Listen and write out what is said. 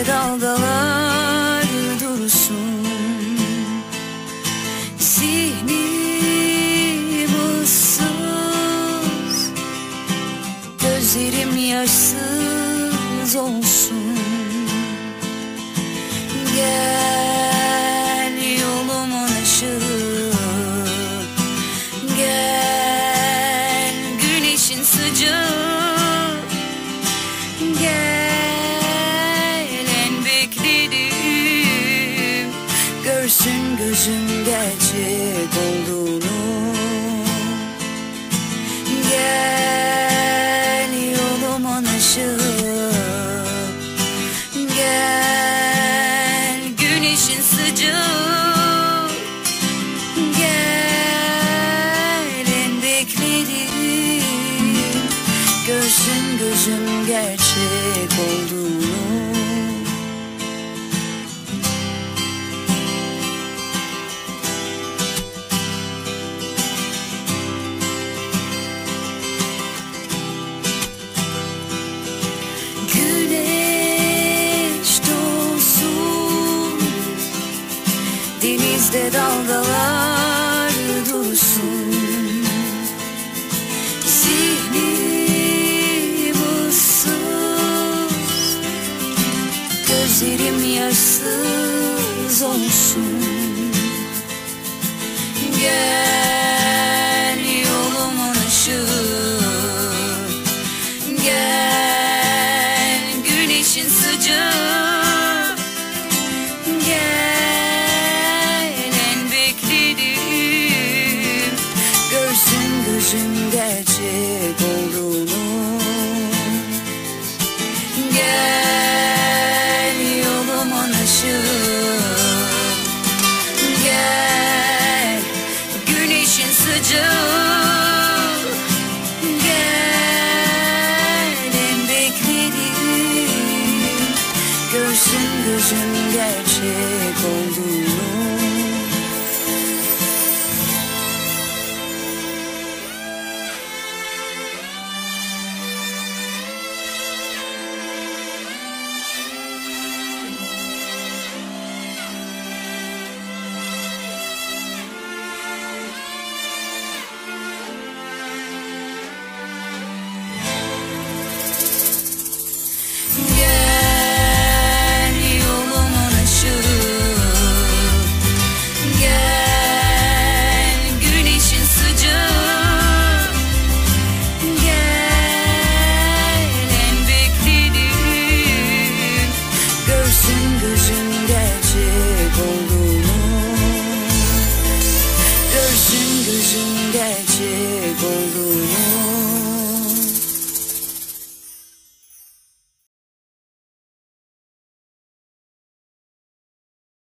Denizde dalgalar dursun. Zihnim ıssız Gözlerim yaşsız olsun. Gel yolumun ışığı Gel güneşin sıcağı. Gel Gözüm gerçek olduğunu Gel yolumun ışığı. Gel güneşin sıcağı Gel en beklediğim. Görsün gözüm gerçek olduğunu Gözlerim yaşsız olsun gözüm gerçek olduğunu vision